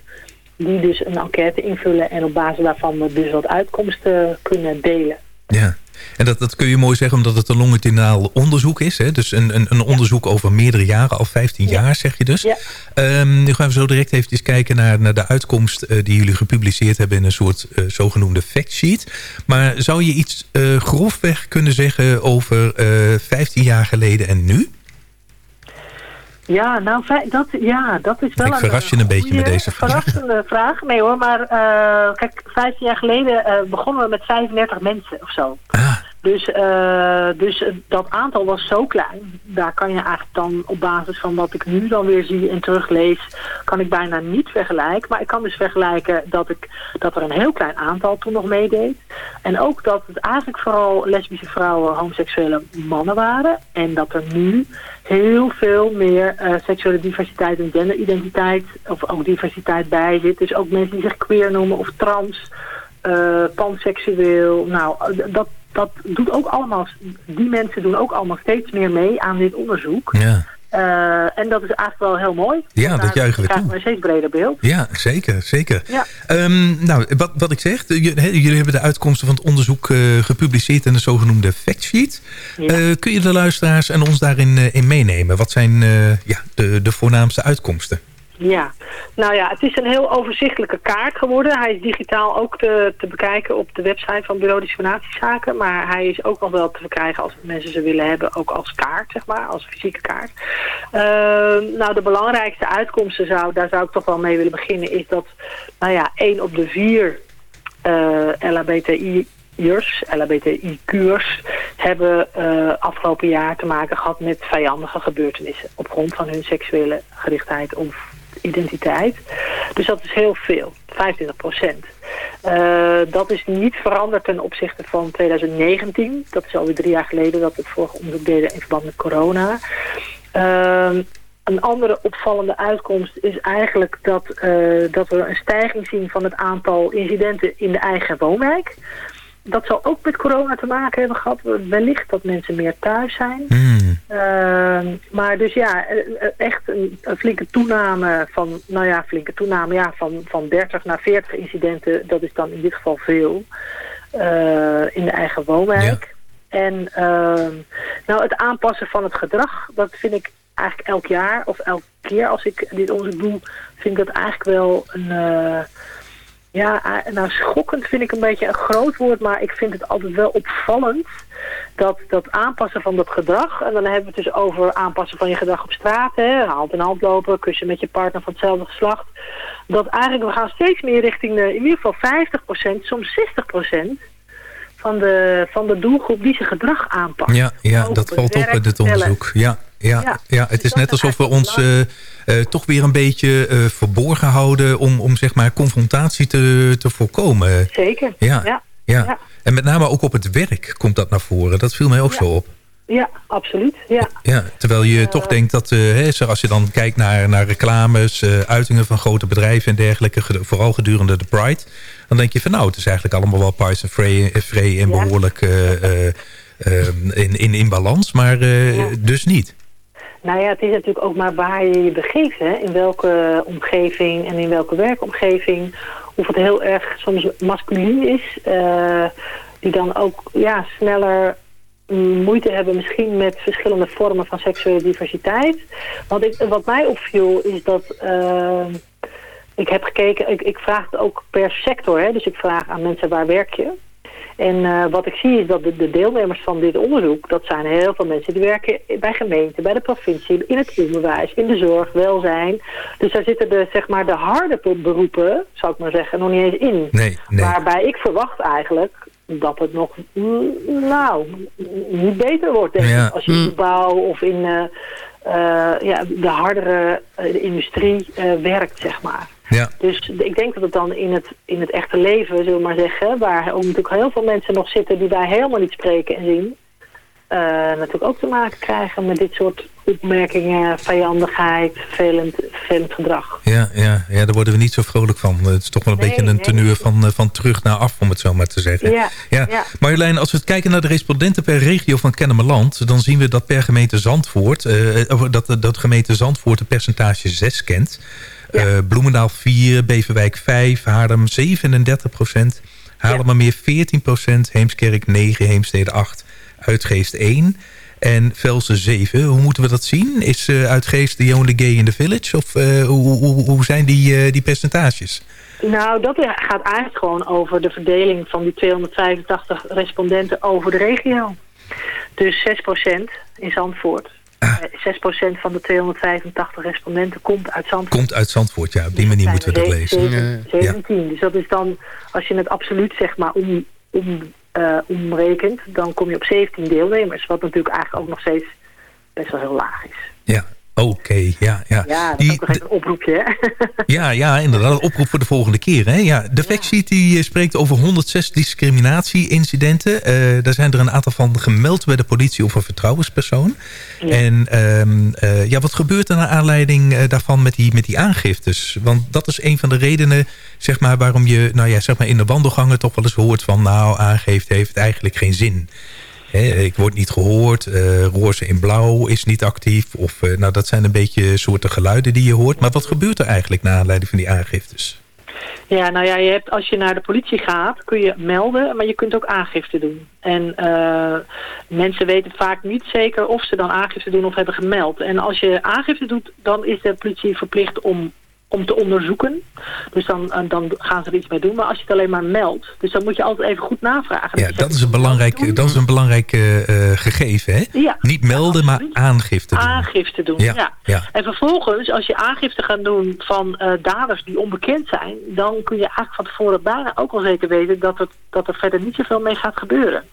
die dus een enquête invullen en op basis daarvan dus wat uitkomsten kunnen delen.
Ja, en dat, dat kun je mooi zeggen omdat het een longitudinaal onderzoek is. Hè? Dus een, een, een onderzoek over meerdere jaren, al 15 jaar zeg je dus.
Ja.
Ehm, nu gaan we zo direct even kijken naar, naar de uitkomst eh, die jullie gepubliceerd hebben in een soort eh, zogenoemde factsheet. Maar zou je iets eh, grofweg kunnen zeggen over 15 jaar geleden en nu?
Ja, nou, dat, ja, dat is wel
Ik verras je een beetje met deze vraag.
verrassende vraag. Nee hoor, maar eh, kijk, 15 jaar geleden eh, begonnen we met 35 mensen of zo. Dus, eh, dus eh, dat aantal was zo klein. Daar kan je eigenlijk dan op basis van wat ik nu dan weer zie en teruglees... kan ik bijna niet vergelijken. Maar ik kan dus vergelijken dat, ik, dat er een heel klein aantal toen nog meedeed. En ook dat het eigenlijk vooral lesbische vrouwen, homoseksuele mannen waren. En dat er nu heel veel meer eh, seksuele diversiteit en genderidentiteit... of ook diversiteit bij zit. Dus ook mensen die zich queer noemen of trans... panseksueel. Nou, dat, dat doet ook allemaal, die mensen doen ook allemaal steeds meer mee aan dit onderzoek.
Ja,
Eh, en dat is eigenlijk wel heel mooi.
Ja, dat juichen we toe.
een steeds breder beeld.
ja zeker. zeker.
Ja.
Ehm, nou, wat, wat ik zeg, jullie hebben de uitkomsten van het onderzoek eh, gepubliceerd in de zogenoemde factsheet. Eh kun je de luisteraars en ons daarin in meenemen? Wat zijn ja, de, de voornaamste uitkomsten?
Ja, nou ja, het is een heel overzichtelijke kaart geworden. Hij is digitaal ook te, te bekijken op de website van Bureau Discriminatiezaken. Maar hij is ook nog wel te verkrijgen als mensen ze willen hebben, ook als kaart, zeg maar, als fysieke kaart. Ehm, nou, de belangrijkste uitkomsten, zou, daar zou ik toch wel mee willen beginnen, is dat, nou ja, één op de vier eh LHBTI-ers, LHBTI-kuurs, hebben eh, afgelopen jaar te maken gehad met vijandige gebeurtenissen op grond van hun seksuele gerichtheid of identiteit. Dus dat is heel veel, 25 procent. dat is niet veranderd ten opzichte van 2019. Dat is alweer drie jaar geleden dat we het vorige onderzoek deden in verband met corona. Ehm, een andere opvallende uitkomst is eigenlijk dat, eh, dat we een stijging zien van het aantal incidenten in de eigen woonwijk. Dat zal ook met corona te maken hebben gehad. Wellicht dat mensen meer thuis zijn. Ehm, maar dus ja, eh, eh, echt een, een flinke toename van, nou ja, flinke toename, ja, van, van 30 naar 40 incidenten. Dat is dan in dit geval veel. eh, in de eigen woonwijk. En ehm, nou, het aanpassen van het gedrag, dat vind ik eigenlijk elk jaar of elke keer als ik dit onderzoek doe, vind ik dat eigenlijk wel een... ja, eh, nou schokkend vind ik een beetje een groot woord, maar ik vind het altijd wel opvallend dat dat aanpassen van dat gedrag, en dan hebben we het dus over aanpassen van je gedrag op straat, hè, hand in hand lopen, kussen met je partner van hetzelfde geslacht, dat eigenlijk we gaan steeds meer richting de, in ieder geval 50%, soms 60% van de, van de doelgroep die zijn gedrag aanpakt.
Ja, ja dat valt
het
op in
stellen.
onderzoek. Ja, ja, ja,
Ja,
het is
dat
net
is
alsof we ons eh, eh, toch weer een beetje eh, verborgen houden... om, om zeg maar confrontatie te, te voorkomen.
Zeker,
Ja,
ja.
En met name ook op het werk komt dat naar voren. Dat viel mij ook zo op.
Ja, absoluut. Ja.
Ja, terwijl je toch denkt dat, hè, als je dan kijkt naar, naar reclames, uitingen van grote bedrijven en dergelijke, vooral gedurende de Pride, dan denk je van nou, het is eigenlijk allemaal wel Pies en Frey, eh, en behoorlijk eh, eh, in, in, in balans, maar dus niet.
Nou ja, het is natuurlijk ook maar waar je je begeeft. Hè? In welke omgeving en in welke werkomgeving. Of het heel erg soms masculien is. die dan ook ja, sneller mm, moeite hebben misschien met verschillende vormen van seksuele diversiteit. Want ik, wat mij opviel is dat... ik heb gekeken, ik, ik vraag het ook per sector. Hè? Dus ik vraag aan mensen waar werk je. En eh, wat ik zie is dat de, de deelnemers van dit onderzoek, dat zijn heel veel mensen die werken bij gemeenten, bij de provincie, in het onderwijs, in de zorg, welzijn. Dus daar zitten de, zeg maar, de harde beroepen, zou ik maar zeggen, nog niet eens in.
Nee, nee.
Waarbij ik verwacht eigenlijk dat het nog, mm, nou, niet beter wordt, denk
Ja.
ik. Als je in de bouw of in eh, ja, de hardere de industrie werkt, zeg maar.
Ja.
Dus ik denk dat het dan in het, in het echte leven, zullen we maar zeggen, waar ook natuurlijk heel veel mensen nog zitten die wij helemaal niet spreken en zien, eh, natuurlijk ook te maken krijgen met dit soort opmerkingen, vijandigheid, vervelend, vervelend gedrag.
Ja, ja, ja, daar worden we niet zo vrolijk van. Het is toch wel een
Nee,
beetje een
nee.
tenue van, eh, van terug naar af, om het zo maar te zeggen.
Ja, ja.
Marjolein, als we het kijken naar de respondenten per regio van Kennemerland... dan zien we dat per gemeente Zandvoort... of dat, dat gemeente Zandvoort een percentage 6 kent. Eh, Bloemendaal 4, Beverwijk 5, Haarlem 37 procent... Haarlemmermeer 14 procent, Heemskerk 9, Heemstede 8, Uitgeest 1... En Velsen 7, hoe moeten we dat zien? Is uh, Uitgeest the only gay in the village? Of uh, hoe, hoe, hoe zijn die, die percentages?
Nou, dat gaat eigenlijk gewoon over de verdeling van die 285 respondenten over de regio. Dus 6% in Zandvoort. Ah. 6% van de 285 respondenten komt uit Zandvoort.
Komt uit Zandvoort, ja. Op die manier moeten we dat lezen.
17. Ja. Dus dat is dan, als je het absoluut zeg maar om, om, uh, omrekent... dan kom je op 17 deelnemers. Wat natuurlijk eigenlijk ook nog steeds best wel heel laag is.
Ja, Oké, okay, ja, ja.
Ja, dat die, is ook nog een oproepje, hè?
ja, ja, inderdaad. Een oproep voor de volgende keer, hè? Ja, de factsheet die spreekt over 106 discriminatie-incidenten. Uh, daar zijn er een aantal van gemeld bij de politie of een vertrouwenspersoon. Ja. En um, uh, ja, wat gebeurt er naar aanleiding daarvan met die, met die aangiftes? Want dat is een van de redenen, zeg maar, waarom je nou ja, zeg maar in de wandelgangen toch wel eens hoort van... nou, aangifte heeft eigenlijk geen zin. Ik word niet gehoord, uh, roze in blauw is niet actief. Of, uh, nou, dat zijn een beetje soorten geluiden die je hoort. Maar wat gebeurt er eigenlijk naar aanleiding van die aangiftes?
Ja, nou ja, je hebt, als je naar de politie gaat, kun je melden, maar je kunt ook aangifte doen. En uh, mensen weten vaak niet zeker of ze dan aangifte doen of hebben gemeld. En als je aangifte doet, dan is de politie verplicht om om te onderzoeken. Dus dan, dan gaan ze er iets mee doen. Maar als je het alleen maar meldt, dus dan moet je altijd even goed navragen.
Ja, dat is, een belangrijk, dat is een belangrijk uh, gegeven, hè?
Ja.
Niet melden, maar aangifte doen.
Aangifte doen, ja. ja. ja. En vervolgens, als je aangifte gaat doen van uh, daders die onbekend zijn... dan kun je eigenlijk van tevoren bijna ook al zeker weten... dat, het, dat er verder niet zoveel mee gaat gebeuren.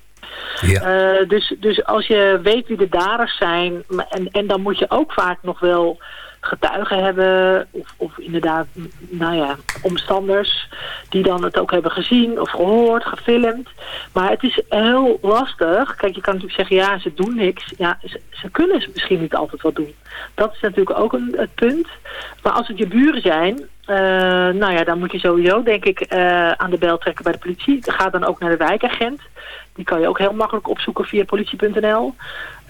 Ja. Uh, dus, dus als je weet wie de daders zijn... En, en dan moet je ook vaak nog wel getuigen hebben of, of inderdaad, nou ja, omstanders die dan het ook hebben gezien of gehoord, gefilmd. Maar het is heel lastig. Kijk, je kan natuurlijk zeggen, ja, ze doen niks. Ja, ze, ze kunnen misschien niet altijd wat doen. Dat is natuurlijk ook een, het punt. Maar als het je buren zijn, uh, nou ja, dan moet je sowieso, denk ik, uh, aan de bel trekken bij de politie. Ga dan ook naar de wijkagent. Die kan je ook heel makkelijk opzoeken via politie.nl.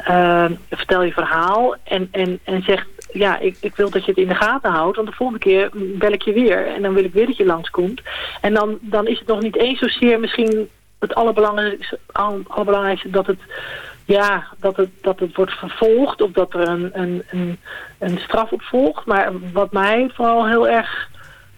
Uh, vertel je verhaal en, en, en zeg, ja, ik, ik wil dat je het in de gaten houdt. Want de volgende keer bel ik je weer. En dan wil ik weer dat je langskomt. En dan, dan is het nog niet eens zozeer misschien het allerbelangrijkste, allerbelangrijkste dat het... Ja, dat het, dat het wordt vervolgd of dat er een, een, een, een straf op volgt. Maar wat mij vooral heel erg...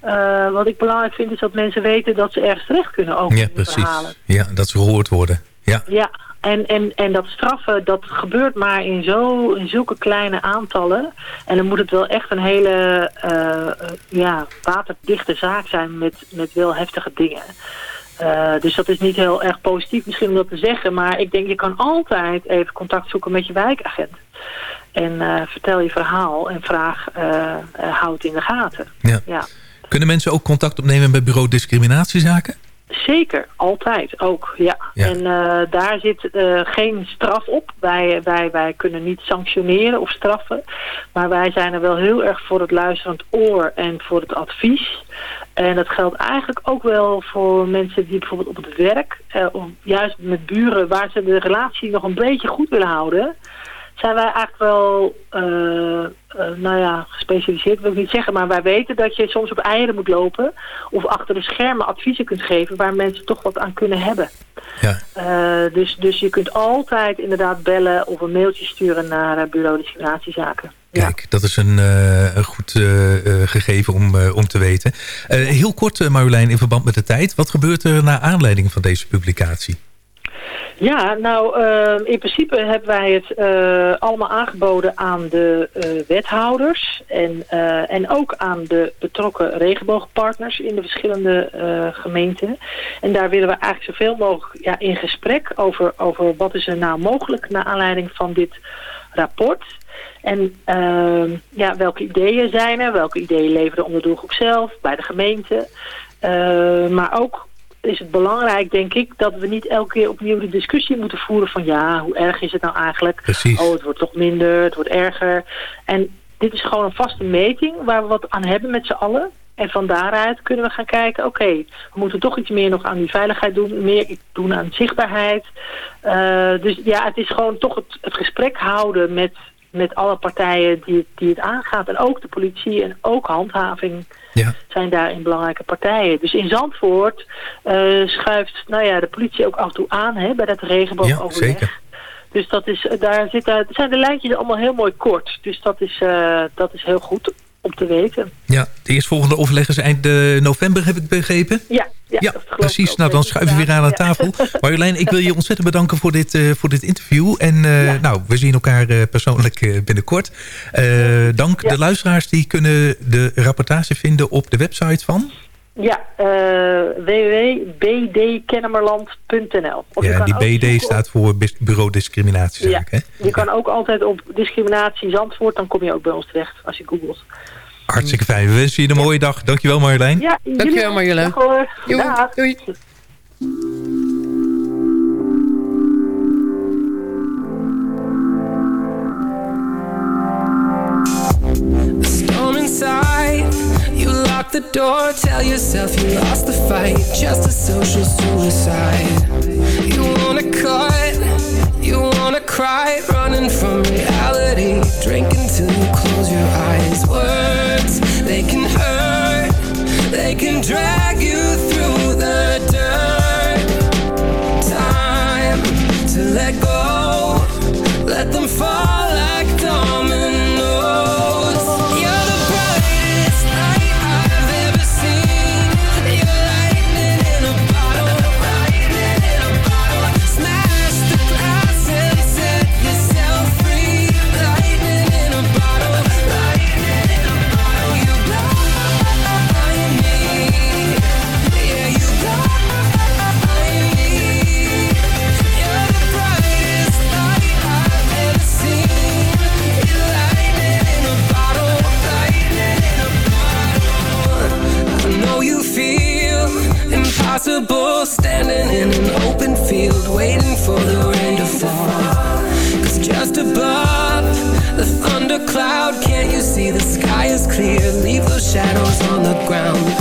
Uh, wat ik belangrijk vind is dat mensen weten dat ze ergens terecht kunnen ook
ja, precies. verhalen. Ja, dat ze gehoord worden. Ja,
ja en, en, en dat straffen, dat gebeurt maar in, zo, in zulke kleine aantallen. En dan moet het wel echt een hele uh, ja, waterdichte zaak zijn met, met wel heftige dingen. Uh, dus dat is niet heel erg positief misschien om dat te zeggen. Maar ik denk je kan altijd even contact zoeken met je wijkagent. En uh, vertel je verhaal en vraag, houd in de gaten.
Ja. ja. Kunnen mensen ook contact opnemen bij bureau discriminatiezaken?
Zeker, altijd ook, ja. ja. En uh, daar zit uh, geen straf op. Wij, wij, wij kunnen niet sanctioneren of straffen. Maar wij zijn er wel heel erg voor het luisterend oor en voor het advies. En dat geldt eigenlijk ook wel voor mensen die bijvoorbeeld op het werk... Uh, of juist met buren waar ze de relatie nog een beetje goed willen houden zijn wij eigenlijk wel, uh, uh, nou ja, gespecialiseerd wil ik niet zeggen, maar wij weten dat je soms op eieren moet lopen of achter de schermen adviezen kunt geven waar mensen toch wat aan kunnen hebben.
Ja.
Uh, dus, dus je kunt altijd inderdaad bellen of een mailtje sturen naar bureau discriminatiezaken.
Kijk, ja. dat is een, een goed gegeven om, om te weten. heel kort, Marjolein, in verband met de tijd. Wat gebeurt er naar aanleiding van deze publicatie?
Ja, nou, uh, in principe hebben wij het uh, allemaal aangeboden aan de uh, wethouders en, en ook aan de betrokken regenboogpartners in de verschillende gemeenten. En daar willen we eigenlijk zoveel mogelijk ja, in gesprek over, over wat is er nou mogelijk naar aanleiding van dit rapport. En uh, ja, welke ideeën zijn er, welke ideeën leveren onder de doelgroep zelf, bij de gemeente. Uh, maar ook is het belangrijk, denk ik, dat we niet elke keer opnieuw de discussie moeten voeren van ja, hoe erg is het nou eigenlijk?
Precies.
Oh, het wordt toch minder, het wordt erger. En dit is gewoon een vaste meting waar we wat aan hebben met z'n allen. En van daaruit kunnen we gaan kijken, oké, we moeten toch iets meer nog aan die veiligheid doen, meer doen aan zichtbaarheid. Uh, dus ja, het is gewoon toch het, het gesprek houden met, met alle partijen die, die het aangaat. En ook de politie en ook handhaving
ja.
zijn daarin belangrijke partijen. Dus in Zandvoort uh, schuift nou ja, de politie ook af en toe aan hè, bij dat regenboogoverleg.
Ja, zeker.
Dus dat is, daar zit, daar zijn de lijntjes allemaal heel mooi kort. Dus dat is, uh, dat is heel goed om te weten.
Ja, de eerstvolgende overleg is eind uh, november, heb ik begrepen.
Ja, ja,
ja precies. Nou, dan schuiven we weer aan de tafel. Marjolein, ik wil je ontzettend bedanken voor dit, uh, voor dit interview. En uh, ja. nou, we zien elkaar persoonlijk binnenkort. dank de luisteraars, die kunnen de rapportage vinden op de website van...
Ja, uh, www.bdkennemerland.nl.
Ja, die BD staat voor Bureau Discriminatiezaken.
Ja, je kan ook altijd op discriminatie Zandvoort, dan kom je ook bij ons terecht als je googelt.
Hartstikke fijn. We wensen je een mooie dag. Dankjewel Marjolein.
Ja,
Dankjewel Marjolein.
Dag.
Doei.
inside You lock the door, tell yourself you lost the fight. Just a social suicide. You wanna cut, you wanna cry. Running from reality Drinking till you close your eyes. Words, they can hurt They can drag impossible. Standing in an open field Waiting for the rain to fall. Cause just above the thundercloud Can't you see the sky is clear? Leave those shadows on the ground